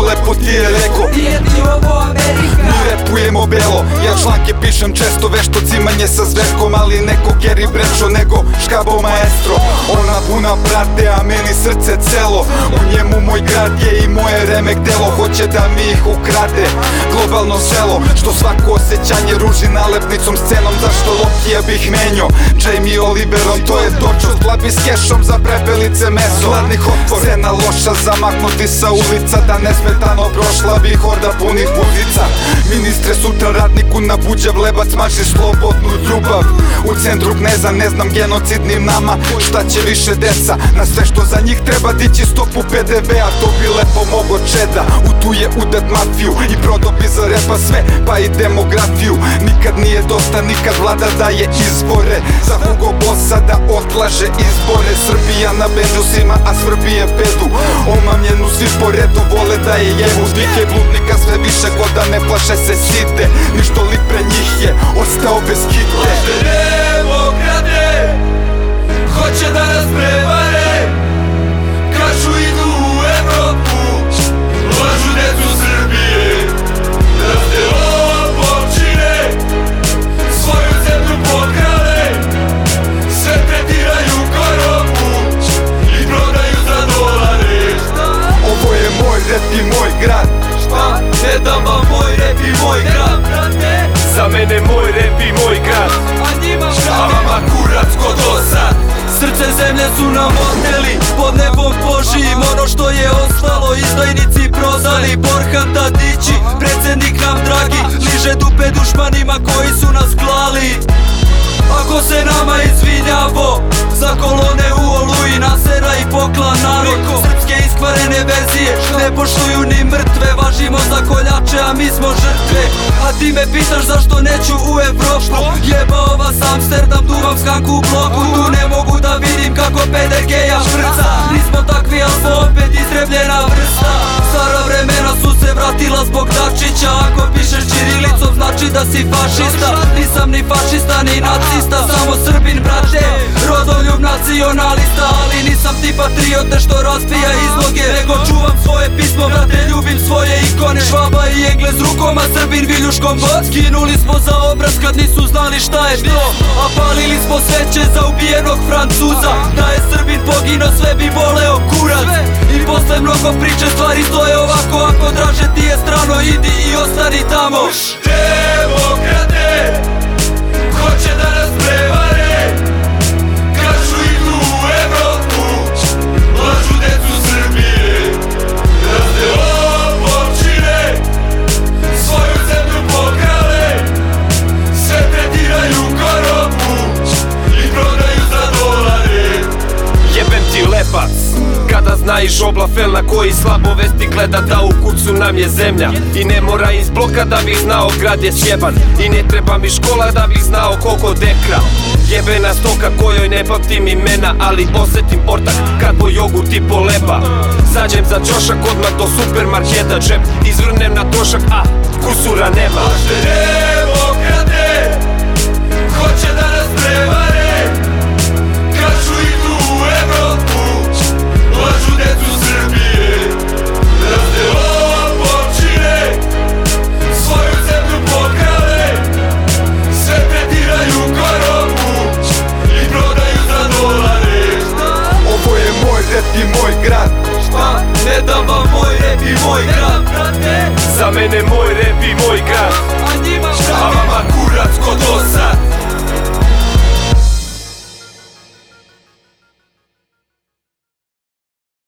lepo ti je rekao. Nije ti ovo Amerika. Mi repujemo belo, ja članke pišem često Vešto cimanje sa zverkom, ali neko Geri Brečo nego škabo maestro. Ona puna prate, a meni srce celo. U njemu moj grad je i moje remek delo Hoće da mi ih ukrade, globalno selo. Što svako osjećanje ruži nalepnicom scenom. Zašto Lokija bih menio, Jamie Oliverom To je točo, slabi s kešom za prepelice meso. Hladnih otpor, cena loša zamaknuti sa ulica. Da nesmetano prošla bi horda punih buzica Ministre sutra radniku na buđav lebac maši slobodnu ljubav. U centru kneza ne znam genocidnim nama. Šta će više deca Na sve što za njih treba dići stopu PDV-a To bi lepo mogo čeda. U tu je udat mafiju I prodo bi za repa sve pa i demografiju. Nikad nije dosta, nikad vlada daje izbore. Za Hugo Bossa da otlaže izbore. Srbija na benđusima, a Srbije pedu. Omamljenu svi po redu vole da je jebu Dike bludnika sve više goda ne plaše se site. Ništo li pre njih je ostao bez kite Izdajnici prodali Borhan Tadići Predsjednik nam dragi Liže dupe dušmanima koji su nas klali. Ako se nama izvinjavo Za kolone u oluji Nasera i poklan narod Srpske iskvarene verzije Ne poštuju ni mrtve Važimo za koljače a mi smo žrtve. A ti me pitaš zašto neću u Evropu? Jebao vas Amsterdam Duvam skanku u bloku. Tu ne mogu da vidim kako PDG-ja švrca Nismo takvi ali smo opet izrebljena si fašista Nisam ni fašista ni nacista Samo srbin brate Rodoljub nacionalista Ali nisam ti patriote što razbija izloge Nego čuvam svoje pismo brate Ljubim svoje ikone. Švaba i englez rukom a srbin viljuškom god Skinuli smo za obraz kad nisu znali šta je to A palili smo sveće za ubijenog francuza. Da je srbin pogino sve bi voleo kurac I posle mnogo priče stvari stoje ovako Ako draže ti je strano idi i ostani tamo. Demokrate znaš oblafel na koji slabo vesti gleda da u kucu nam je zemlja. I ne mora iz bloka da bih znao grad je sjeban. I ne treba mi škola da bih znao koliko dekra. Jebena stoka kojoj ne pamtim imena Ali osjetim ortak kad po jogurt i po leba Zađem za čošak odmah do supermarketa Džep. Izvrnem na trošak, a kusura nema Vam moj rep i moj grad. Za mene moj rep i moj grad. A njima